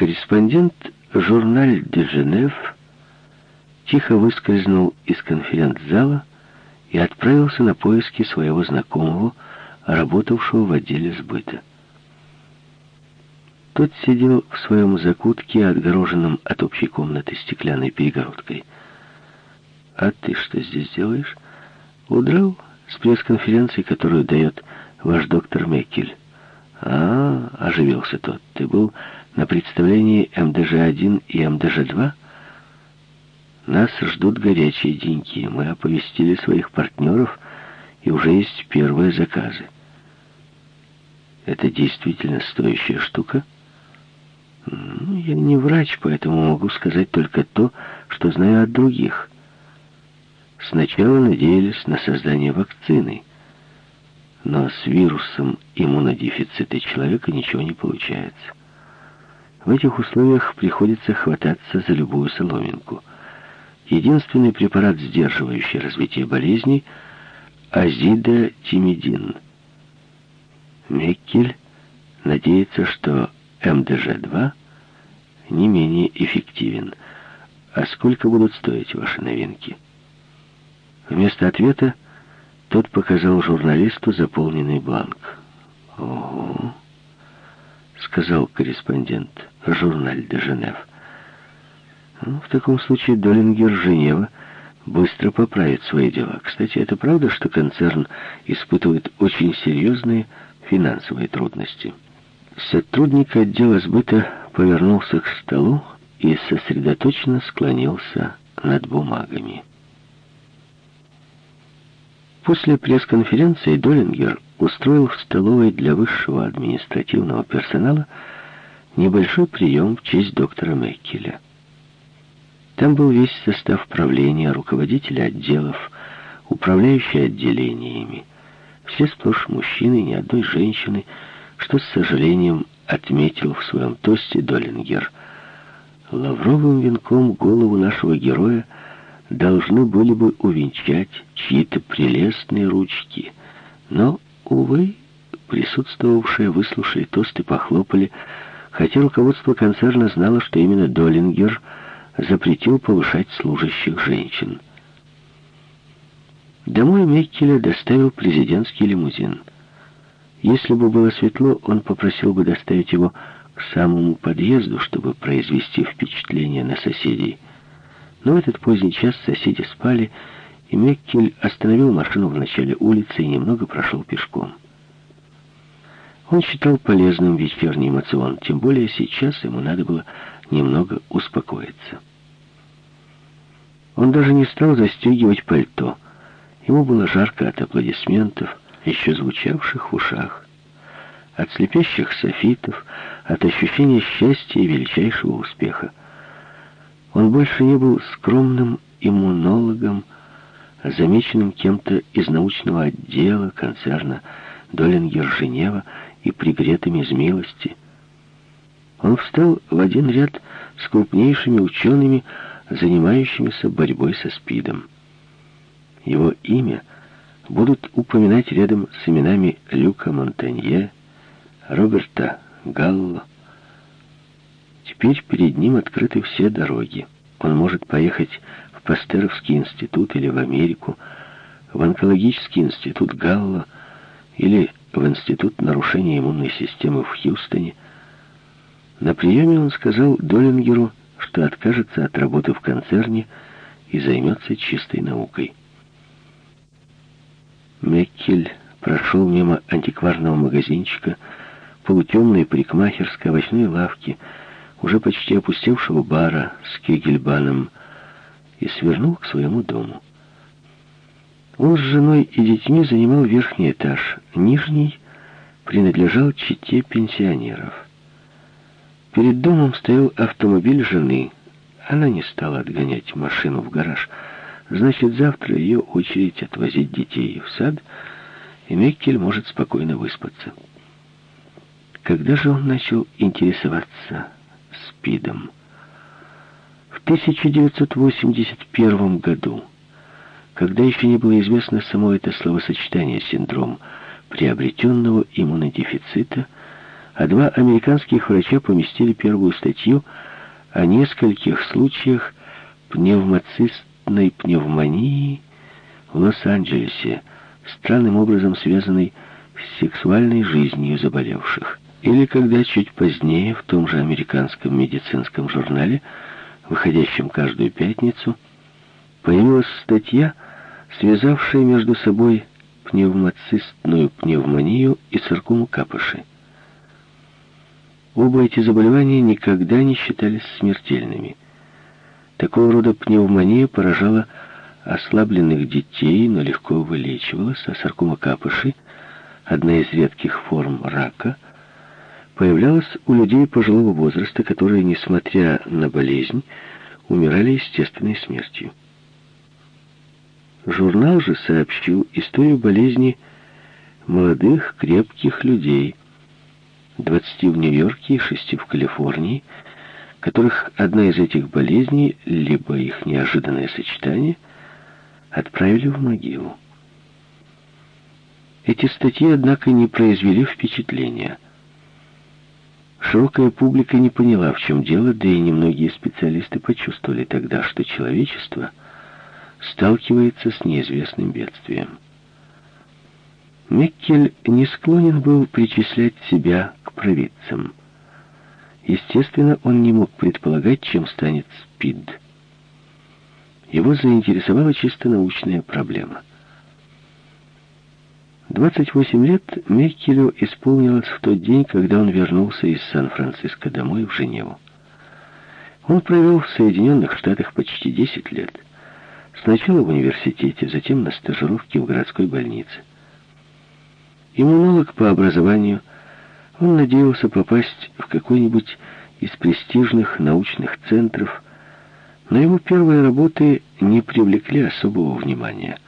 Корреспондент журналь «Де Женев» тихо выскользнул из конференц-зала и отправился на поиски своего знакомого, работавшего в отделе сбыта. Тот сидел в своем закутке, отгороженном от общей комнаты стеклянной перегородкой. «А ты что здесь делаешь?» «Удрал с пресс-конференции, которую дает ваш доктор Меккель». «А, — оживился тот, — ты был на представлении МДЖ-1 и МДЖ-2?» «Нас ждут горячие деньги. Мы оповестили своих партнеров, и уже есть первые заказы». «Это действительно стоящая штука?» Ну, я не врач, поэтому могу сказать только то, что знаю от других. Сначала надеялись на создание вакцины, но с вирусом иммунодефицита человека ничего не получается. В этих условиях приходится хвататься за любую соломинку. Единственный препарат, сдерживающий развитие болезней, азидотимидин. Меккель надеется, что МДЖ-2 не менее эффективен. А сколько будут стоить ваши новинки? Вместо ответа тот показал журналисту заполненный бланк. «Ого!» — сказал корреспондент «Журналь де Женев». Ну, в таком случае Долингер Женева быстро поправит свои дела. Кстати, это правда, что концерн испытывает очень серьезные финансовые трудности?» Сотрудник отдела сбыта повернулся к столу и сосредоточенно склонился над бумагами. После пресс-конференции Доллингер устроил в столовой для высшего административного персонала небольшой прием в честь доктора Меккеля. Там был весь состав правления, руководители отделов, управляющие отделениями. Все сплошь мужчины, ни одной женщины — что с сожалением отметил в своем тосте Долингер. Лавровым венком голову нашего героя должны были бы увенчать чьи-то прелестные ручки. Но, увы, присутствовавшие выслушали тост и похлопали, хотя руководство концерна знало, что именно Долингер запретил повышать служащих женщин. Домой Меккеля доставил президентский лимузин — если бы было светло, он попросил бы доставить его к самому подъезду, чтобы произвести впечатление на соседей. Но в этот поздний час соседи спали, и Меккель остановил машину в начале улицы и немного прошел пешком. Он считал полезным вечерний эмоцион, тем более сейчас ему надо было немного успокоиться. Он даже не стал застегивать пальто. Ему было жарко от аплодисментов, еще звучавших в ушах, от слепящих софитов, от ощущения счастья и величайшего успеха. Он больше не был скромным иммунологом, замеченным кем-то из научного отдела концерна Долингер Женева и пригретым из милости. Он встал в один ряд с крупнейшими учеными, занимающимися борьбой со СПИДом. Его имя — будут упоминать рядом с именами Люка Монтанье, Роберта Галло. Теперь перед ним открыты все дороги. Он может поехать Пастеровский институт или в Америку, в онкологический институт Галло или в институт нарушения иммунной системы в Хьюстоне. На приеме он сказал Доллингеру, что откажется от работы в концерне и займется чистой наукой. Меккель прошел мимо антикварного магазинчика, полутемной парикмахерской, овощной лавки, уже почти опустевшего бара с кегельбаном и свернул к своему дому. Он с женой и детьми занимал верхний этаж, нижний принадлежал чете пенсионеров. Перед домом стоял автомобиль жены. Она не стала отгонять машину в гараж, Значит, завтра ее очередь отвозить детей в сад, и Меккель может спокойно выспаться. Когда же он начал интересоваться СПИДом? В 1981 году, когда еще не было известно само это словосочетание «синдром приобретенного иммунодефицита», а два американских врача поместили первую статью о нескольких случаях пневмоцистной пневмонии в Лос-Анджелесе, странным образом связанной с сексуальной жизнью заболевших. Или когда чуть позднее в том же американском медицинском журнале, выходящем каждую пятницу, появилась статья, связавшая между собой пневмоцистную пневмонию и циркому капыши. Оба эти заболевания никогда не считались смертельными. Такого рода пневмония поражала ослабленных детей, но легко вылечивалась, а саркома капыши, одна из редких форм рака, появлялась у людей пожилого возраста, которые, несмотря на болезнь, умирали естественной смертью. Журнал же сообщил историю болезни молодых, крепких людей, 20 в Нью-Йорке и 6 в Калифорнии, которых одна из этих болезней, либо их неожиданное сочетание, отправили в могилу. Эти статьи, однако, не произвели впечатления. Широкая публика не поняла, в чем дело, да и немногие специалисты почувствовали тогда, что человечество сталкивается с неизвестным бедствием. Меккель не склонен был причислять себя к провидцам. Естественно, он не мог предполагать, чем станет СПИД. Его заинтересовала чисто научная проблема. 28 лет Меккелю исполнилось в тот день, когда он вернулся из Сан-Франциско домой в Женеву. Он провел в Соединенных Штатах почти 10 лет. Сначала в университете, затем на стажировке в городской больнице. Иммунолог по образованию, он надеялся попасть в какой-нибудь из престижных научных центров, но его первые работы не привлекли особого внимания.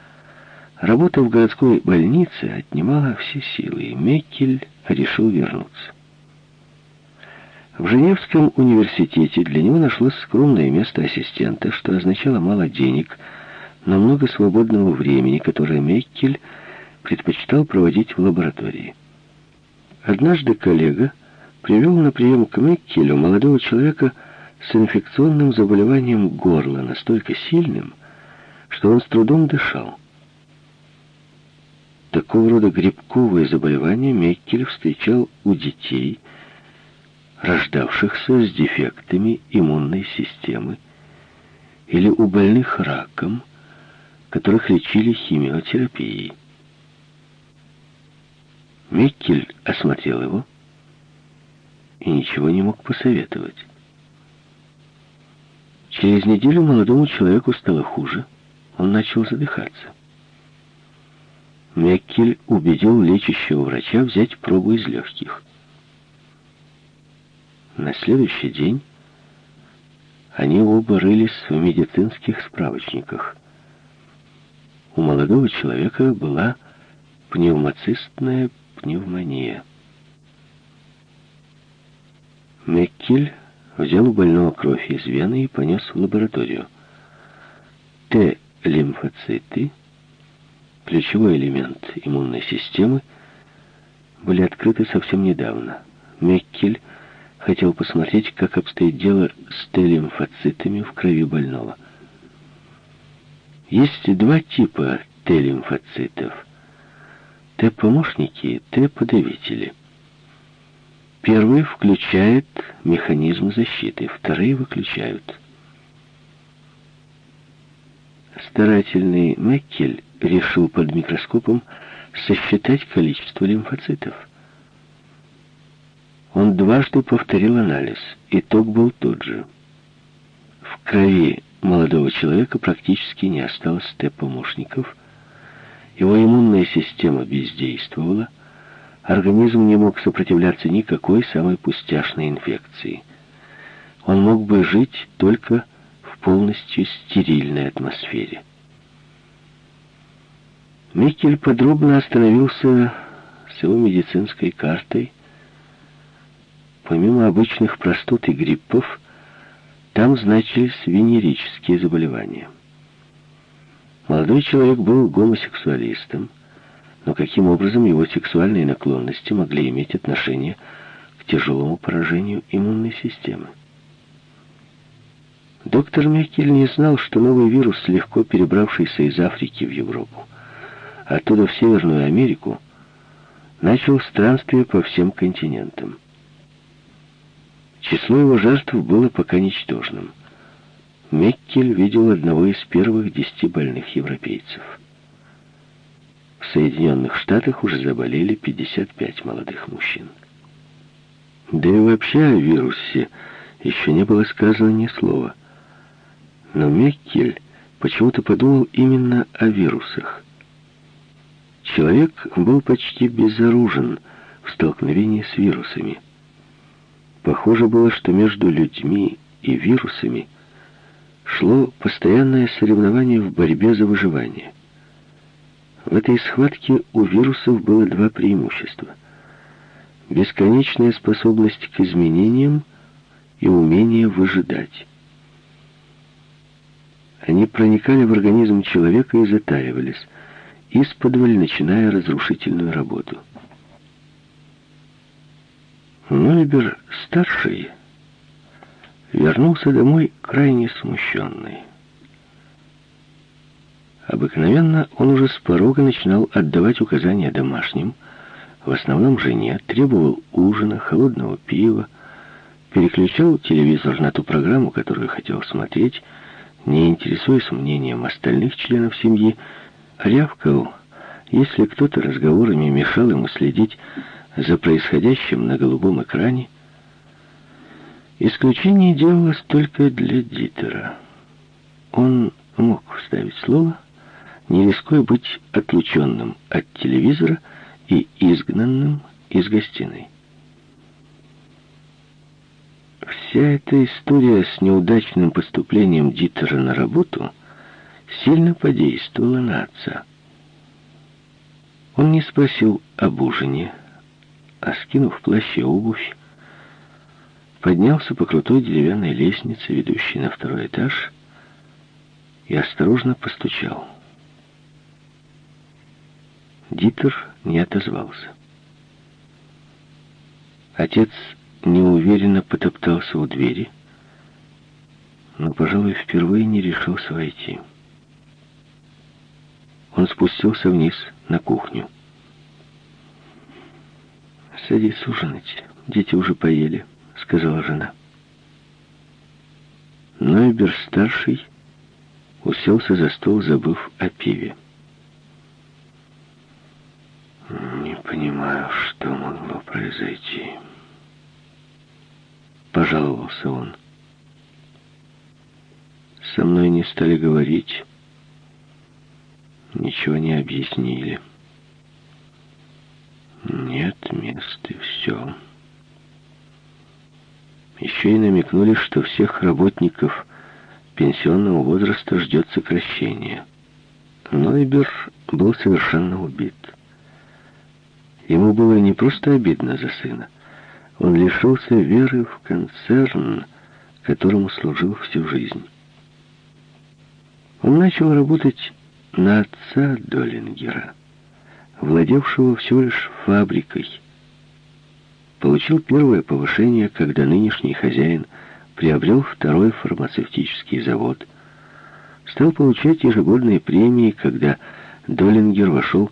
Работа в городской больнице отнимала все силы, и Меккель решил вернуться. В Женевском университете для него нашлось скромное место ассистента, что означало мало денег, но много свободного времени, которое Меккель предпочитал проводить в лаборатории. Однажды коллега привел на прием к Меккелю молодого человека с инфекционным заболеванием горла, настолько сильным, что он с трудом дышал. Такого рода грибковые заболевания Меккель встречал у детей, рождавшихся с дефектами иммунной системы, или у больных раком, которых лечили химиотерапией. Миккель осмотрел его и ничего не мог посоветовать. Через неделю молодому человеку стало хуже. Он начал задыхаться. Меккель убедил лечащего врача взять пробу из легких. На следующий день они оба рылись в медицинских справочниках. У молодого человека была пневмоцистная пневмония. Меккель взял у больного кровь из вены и понес в лабораторию. Т-лимфоциты, ключевой элемент иммунной системы, были открыты совсем недавно. Меккель хотел посмотреть, как обстоит дело с Т-лимфоцитами в крови больного. Есть два типа Т-лимфоцитов – Т-помощники, Т-подавители. Первый включает механизм защиты, вторые выключают. Старательный Меккель решил под микроскопом сосчитать количество лимфоцитов. Он дважды повторил анализ. Итог был тот же. В крови молодого человека практически не осталось Т-помощников, его иммунная система бездействовала, организм не мог сопротивляться никакой самой пустяшной инфекции. Он мог бы жить только в полностью стерильной атмосфере. Микель подробно остановился с его медицинской картой. Помимо обычных простуд и гриппов, там значились венерические заболевания. Молодой человек был гомосексуалистом, но каким образом его сексуальные наклонности могли иметь отношение к тяжелому поражению иммунной системы. Доктор Меккель не знал, что новый вирус, легко перебравшийся из Африки в Европу, оттуда в Северную Америку, начал странствие по всем континентам. Число его жертв было пока ничтожным. Меккель видел одного из первых десяти больных европейцев. В Соединенных Штатах уже заболели 55 молодых мужчин. Да и вообще о вирусе еще не было сказано ни слова. Но Меккель почему-то подумал именно о вирусах. Человек был почти безоружен в столкновении с вирусами. Похоже было, что между людьми и вирусами шло постоянное соревнование в борьбе за выживание. В этой схватке у вирусов было два преимущества. Бесконечная способность к изменениям и умение выжидать. Они проникали в организм человека и затаивались, исподволь начиная разрушительную работу. Нойбер-старший вернулся домой крайне смущенный. Обыкновенно он уже с порога начинал отдавать указания домашним, в основном жене, требовал ужина, холодного пива, переключал телевизор на ту программу, которую хотел смотреть, не интересуясь мнением остальных членов семьи, рявкал, если кто-то разговорами мешал ему следить за происходящим на голубом экране. Исключение делалось только для Дитера. Он мог вставить слово, не рискуя быть отлученным от телевизора и изгнанным из гостиной. Вся эта история с неудачным поступлением Дитера на работу сильно подействовала на отца. Он не спросил об ужине, а скинув плащ и обувь, поднялся по крутой деревянной лестнице, ведущей на второй этаж, и осторожно постучал. Дитер не отозвался. Отец неуверенно потоптался у двери, но, пожалуй, впервые не решился войти. Он спустился вниз на кухню. «Садись ужинать, дети уже поели», — сказала жена. Нойбер-старший уселся за стол, забыв о пиве. «Не понимаю, что могло произойти», — пожаловался он. «Со мной не стали говорить, ничего не объяснили». Нет мест и все. Еще и намекнули, что всех работников пенсионного возраста ждет сокращение. Нойбер был совершенно убит. Ему было не просто обидно за сына. Он лишился веры в концерн, которому служил всю жизнь. Он начал работать на отца Доллингера владевшего всего лишь фабрикой. Получил первое повышение, когда нынешний хозяин приобрел второй фармацевтический завод. Стал получать ежегодные премии, когда Доллингер вошел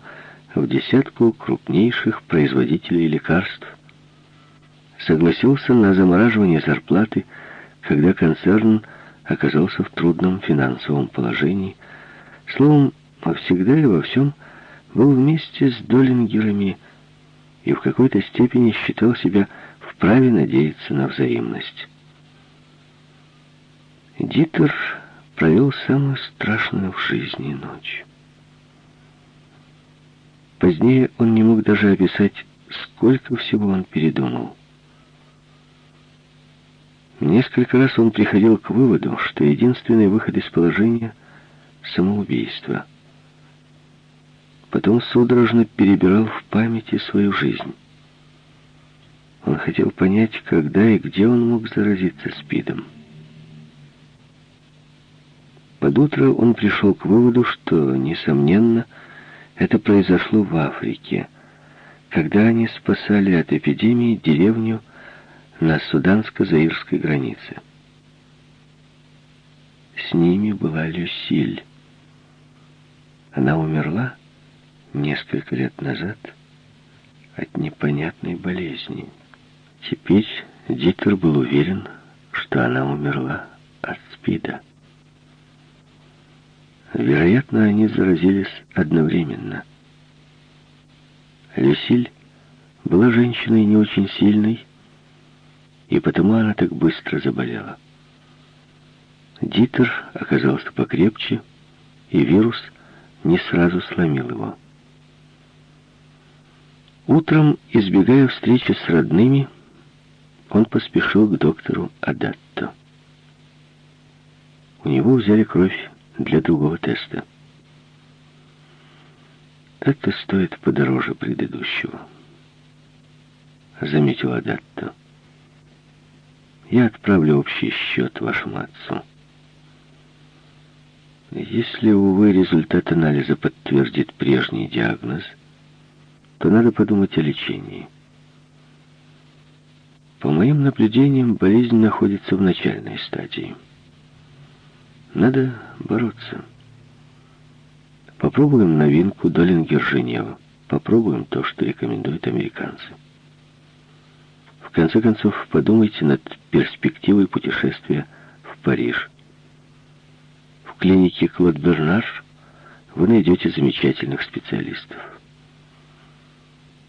в десятку крупнейших производителей лекарств. Согласился на замораживание зарплаты, когда концерн оказался в трудном финансовом положении. Словом, всегда и во всем – был вместе с Доллингерами и в какой-то степени считал себя вправе надеяться на взаимность. Дитер провел самую страшную в жизни ночь. Позднее он не мог даже описать, сколько всего он передумал. Несколько раз он приходил к выводу, что единственный выход из положения — самоубийство — Потом судорожно перебирал в памяти свою жизнь. Он хотел понять, когда и где он мог заразиться СПИДом. Под утро он пришел к выводу, что, несомненно, это произошло в Африке, когда они спасали от эпидемии деревню на суданско-заирской границе. С ними была Люсиль. Она умерла несколько лет назад от непонятной болезни. Теперь Дитер был уверен, что она умерла от СПИДа. Вероятно, они заразились одновременно. Люсиль была женщиной не очень сильной, и потому она так быстро заболела. Дитер оказался покрепче, и вирус не сразу сломил его. Утром, избегая встречи с родными, он поспешил к доктору Адатто. У него взяли кровь для другого теста. Это стоит подороже предыдущего, заметил Адатто. Я отправлю общий счет вашему отцу. Если, увы, результат анализа подтвердит прежний диагноз, то надо подумать о лечении. По моим наблюдениям, болезнь находится в начальной стадии. Надо бороться. Попробуем новинку Долингер Женева. Попробуем то, что рекомендуют американцы. В конце концов, подумайте над перспективой путешествия в Париж. Клинике Клод Бернар вы найдете замечательных специалистов.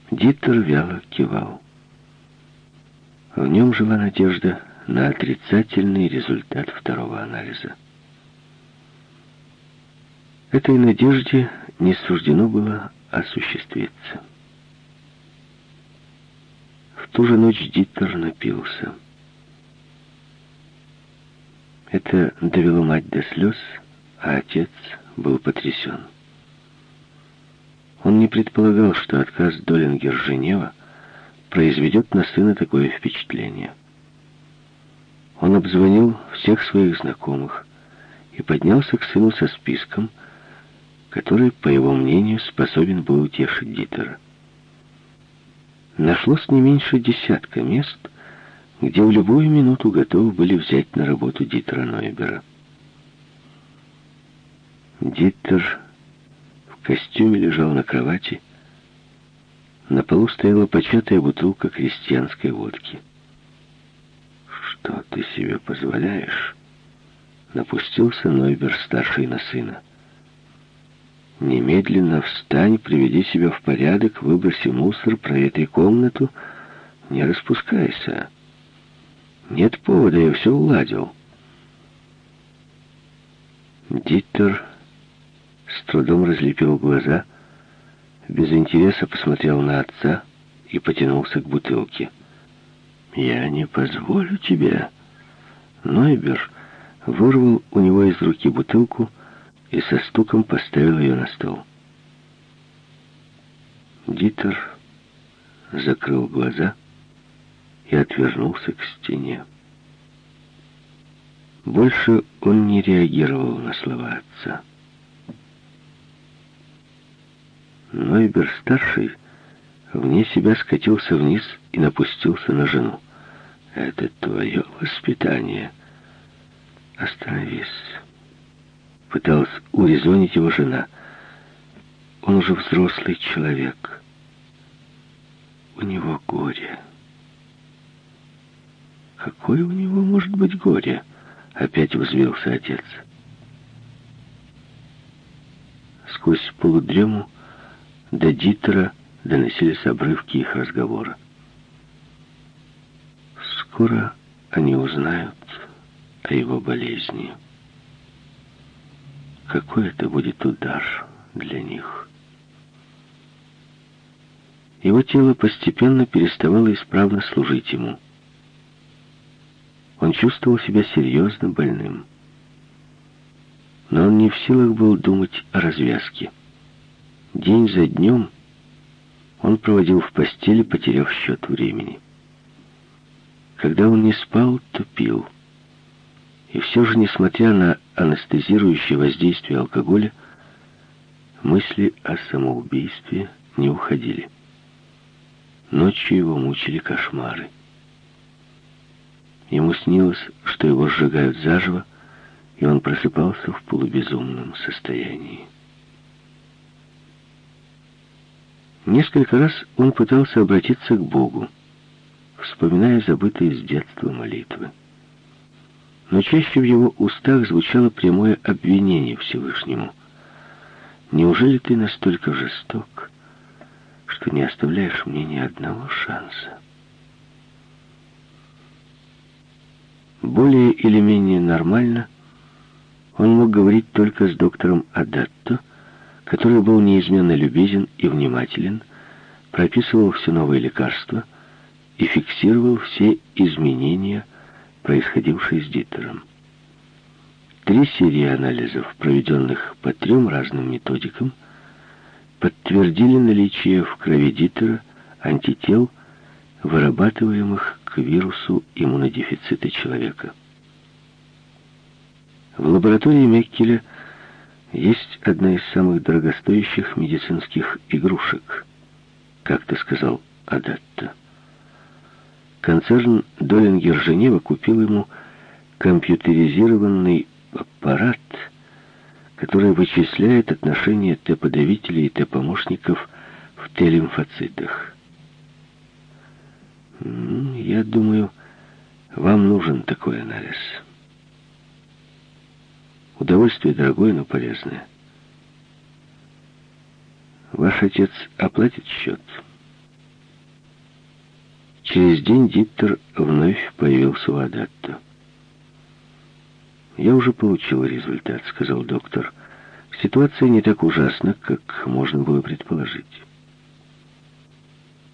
Диттер вяло кивал. В нем жила надежда на отрицательный результат второго анализа. Этой надежде не суждено было осуществиться. В ту же ночь Диттер напился. Это довело мать до слез, а отец был потрясен. Он не предполагал, что отказ Долингер Женева произведет на сына такое впечатление. Он обзвонил всех своих знакомых и поднялся к сыну со списком, который, по его мнению, способен был утешить Дитера. Нашлось не меньше десятка мест, где в любую минуту готовы были взять на работу Дитера Нойбера. Дитер в костюме лежал на кровати. На полу стояла початая бутылка крестьянской водки. «Что ты себе позволяешь?» Напустился Нойбер-старший на сына. Немедленно встань, приведи себя в порядок, выброси мусор, проветри комнату. Не распускайся. Нет повода, я все уладил. Диттер с трудом разлепил глаза, без интереса посмотрел на отца и потянулся к бутылке. «Я не позволю тебе!» Нойбер вырвал у него из руки бутылку и со стуком поставил ее на стол. Дитер закрыл глаза и отвернулся к стене. Больше он не реагировал на слова отца. Нойбер-старший вне себя скатился вниз и напустился на жену. «Это твое воспитание. Остановись» пыталась урезонить его жена. Он уже взрослый человек. У него горе. Какое у него может быть горе? Опять взвился отец. Сквозь полудрему до Дитера доносились обрывки их разговора. Скоро они узнают о его болезни какой это будет удар для них. Его тело постепенно переставало исправно служить ему. Он чувствовал себя серьезно больным. Но он не в силах был думать о развязке. День за днем он проводил в постели, потеряв счет времени. Когда он не спал, то пил. И все же, несмотря на анестезирующее воздействие алкоголя, мысли о самоубийстве не уходили. Ночью его мучили кошмары. Ему снилось, что его сжигают заживо, и он просыпался в полубезумном состоянии. Несколько раз он пытался обратиться к Богу, вспоминая забытые с детства молитвы. Но чаще в его устах звучало прямое обвинение Всевышнему. «Неужели ты настолько жесток, что не оставляешь мне ни одного шанса?» Более или менее нормально он мог говорить только с доктором Адатто, который был неизменно любезен и внимателен, прописывал все новые лекарства и фиксировал все изменения, происходившие с Дитером. Три серии анализов, проведенных по трем разным методикам, подтвердили наличие в крови Дитера антител, вырабатываемых к вирусу иммунодефицита человека. В лаборатории Меккеля есть одна из самых дорогостоящих медицинских игрушек, как ты сказал Адатта. Концерн Долингер Женева купил ему компьютеризированный аппарат, который вычисляет отношения Т-подавителей и Т-помощников в Т-лимфоцитах. Я думаю, вам нужен такой анализ. Удовольствие дорогое, но полезное. Ваш отец оплатит счет. Через день Диттер вновь появился у Адатта. «Я уже получил результат», — сказал доктор. «Ситуация не так ужасна, как можно было предположить.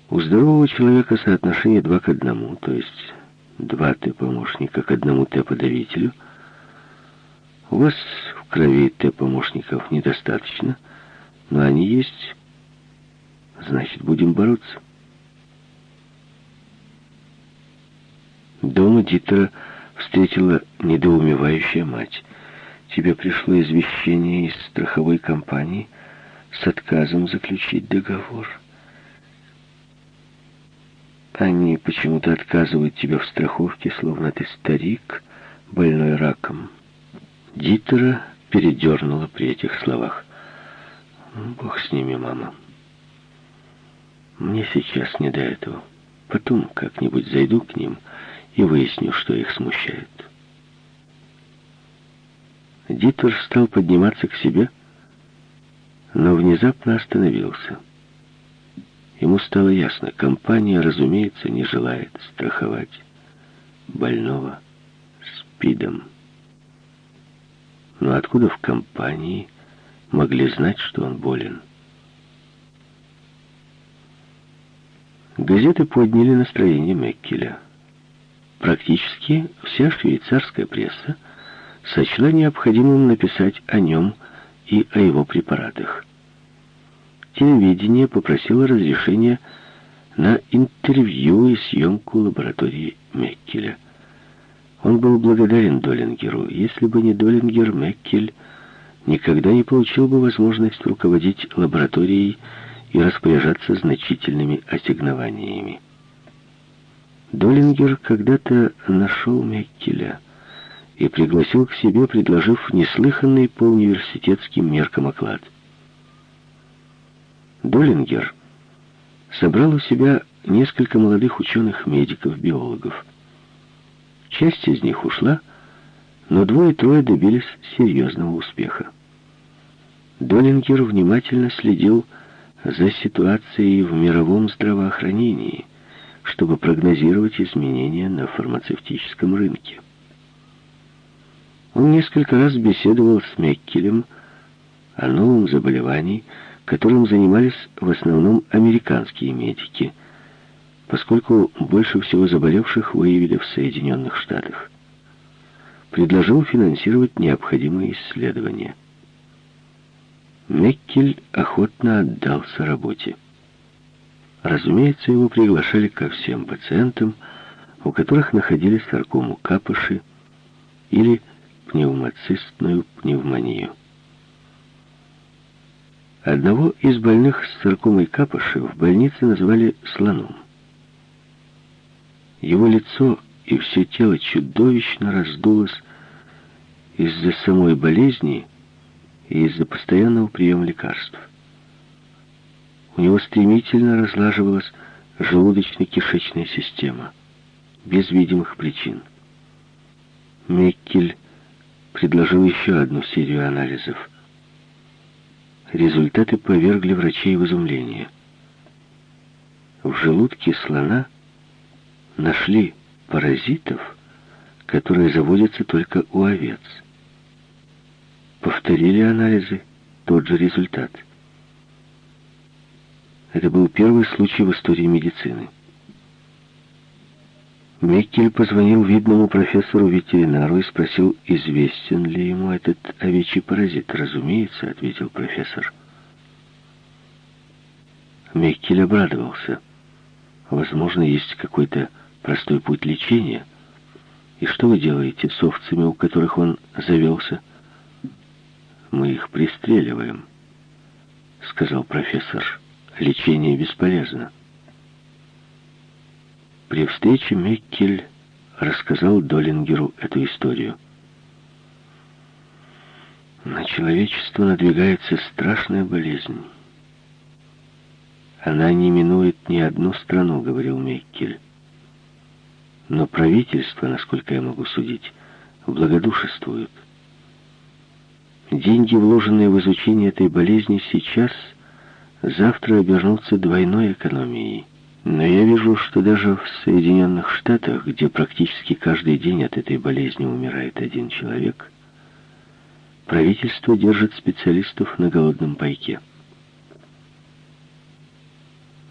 У здорового человека соотношение 2 к 1, то есть 2 Т-помощника к одному Т-подавителю — у вас в крови Т-помощников недостаточно, но они есть. Значит, будем бороться. Дома Дитера встретила недоумевающая мать. Тебе пришло извещение из страховой компании с отказом заключить договор. Они почему-то отказывают тебе в страховке, словно ты старик, больной раком. Дитера передернула при этих словах. «Бог с ними, мама. Мне сейчас не до этого. Потом как-нибудь зайду к ним и выясню, что их смущает». Дитер стал подниматься к себе, но внезапно остановился. Ему стало ясно, компания, разумеется, не желает страховать больного спидом. Но откуда в компании могли знать, что он болен? Газеты подняли настроение Меккеля. Практически вся швейцарская пресса сочла необходимым написать о нем и о его препаратах. Телевидение попросило разрешения на интервью и съемку лаборатории Меккеля. Он был благодарен Долингеру. Если бы не Долингер, Меккель никогда не получил бы возможность руководить лабораторией и распоряжаться значительными ассигнованиями. Долингер когда-то нашел Меккеля и пригласил к себе, предложив неслыханный по университетским меркам оклад. Долингер собрал у себя несколько молодых ученых-медиков-биологов. Часть из них ушла, но двое-трое добились серьезного успеха. Долингер внимательно следил за ситуацией в мировом здравоохранении, чтобы прогнозировать изменения на фармацевтическом рынке. Он несколько раз беседовал с Меккелем о новом заболевании, которым занимались в основном американские медики – поскольку больше всего заболевших выявили в Соединенных Штатах. Предложил финансировать необходимые исследования. Меккель охотно отдался работе. Разумеется, его приглашали ко всем пациентам, у которых находились саркому капыши или пневмоцистную пневмонию. Одного из больных с саркомой капыши в больнице назвали слоном. Его лицо и все тело чудовищно раздулось из-за самой болезни и из-за постоянного приема лекарств. У него стремительно разлаживалась желудочно-кишечная система, без видимых причин. Меккель предложил еще одну серию анализов. Результаты повергли врачей в изумление. В желудке слона нашли паразитов, которые заводятся только у овец. Повторили анализы, тот же результат. Это был первый случай в истории медицины. Меккель позвонил видному профессору-ветеринару и спросил, известен ли ему этот овечий паразит. «Разумеется», — ответил профессор. Меккель обрадовался. «Возможно, есть какой-то простой путь лечения. И что вы делаете с овцами, у которых он завелся?» «Мы их пристреливаем», — сказал профессор. «Лечение бесполезно». При встрече Меккель рассказал Долингеру эту историю. На человечество надвигается страшная болезнь. Она не минует ни одну страну, говорил Меккель. Но правительство, насколько я могу судить, благодушествует. Деньги, вложенные в изучение этой болезни сейчас, завтра обернутся двойной экономией. Но я вижу, что даже в Соединенных Штатах, где практически каждый день от этой болезни умирает один человек, правительство держит специалистов на голодном пайке.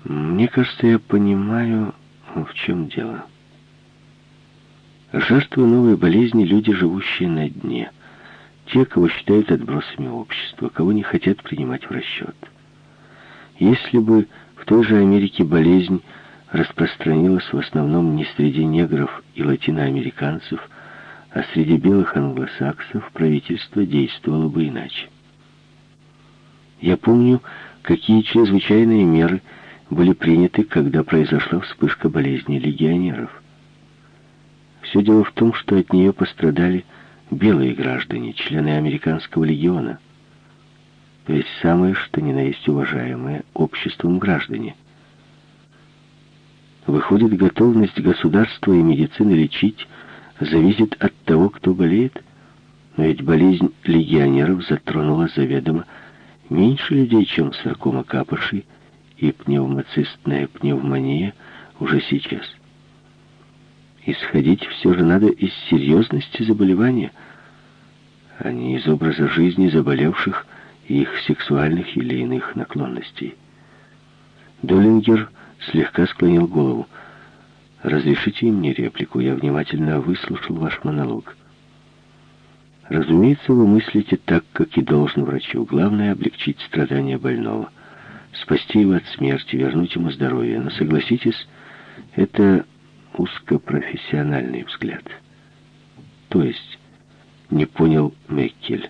Мне кажется, я понимаю, в чем дело. Жертвы новой болезни — люди, живущие на дне. Те, кого считают отбросами общества, кого не хотят принимать в расчет. Если бы той же Америке болезнь распространилась в основном не среди негров и латиноамериканцев, а среди белых англосаксов правительство действовало бы иначе. Я помню, какие чрезвычайные меры были приняты, когда произошла вспышка болезни легионеров. Все дело в том, что от нее пострадали белые граждане, члены американского легиона – есть самые, что ни на есть уважаемые обществом граждане. Выходит, готовность государства и медицины лечить зависит от того, кто болеет? Но ведь болезнь легионеров затронула заведомо меньше людей, чем саркома капыши и пневмоцистная пневмония уже сейчас. Исходить все же надо из серьезности заболевания, а не из образа жизни заболевших, их сексуальных или иных наклонностей. Долингер слегка склонил голову. «Разрешите мне реплику, я внимательно выслушал ваш монолог». «Разумеется, вы мыслите так, как и должен врачу. Главное — облегчить страдания больного, спасти его от смерти, вернуть ему здоровье. Но согласитесь, это узкопрофессиональный взгляд». «То есть...» — не понял Меккель.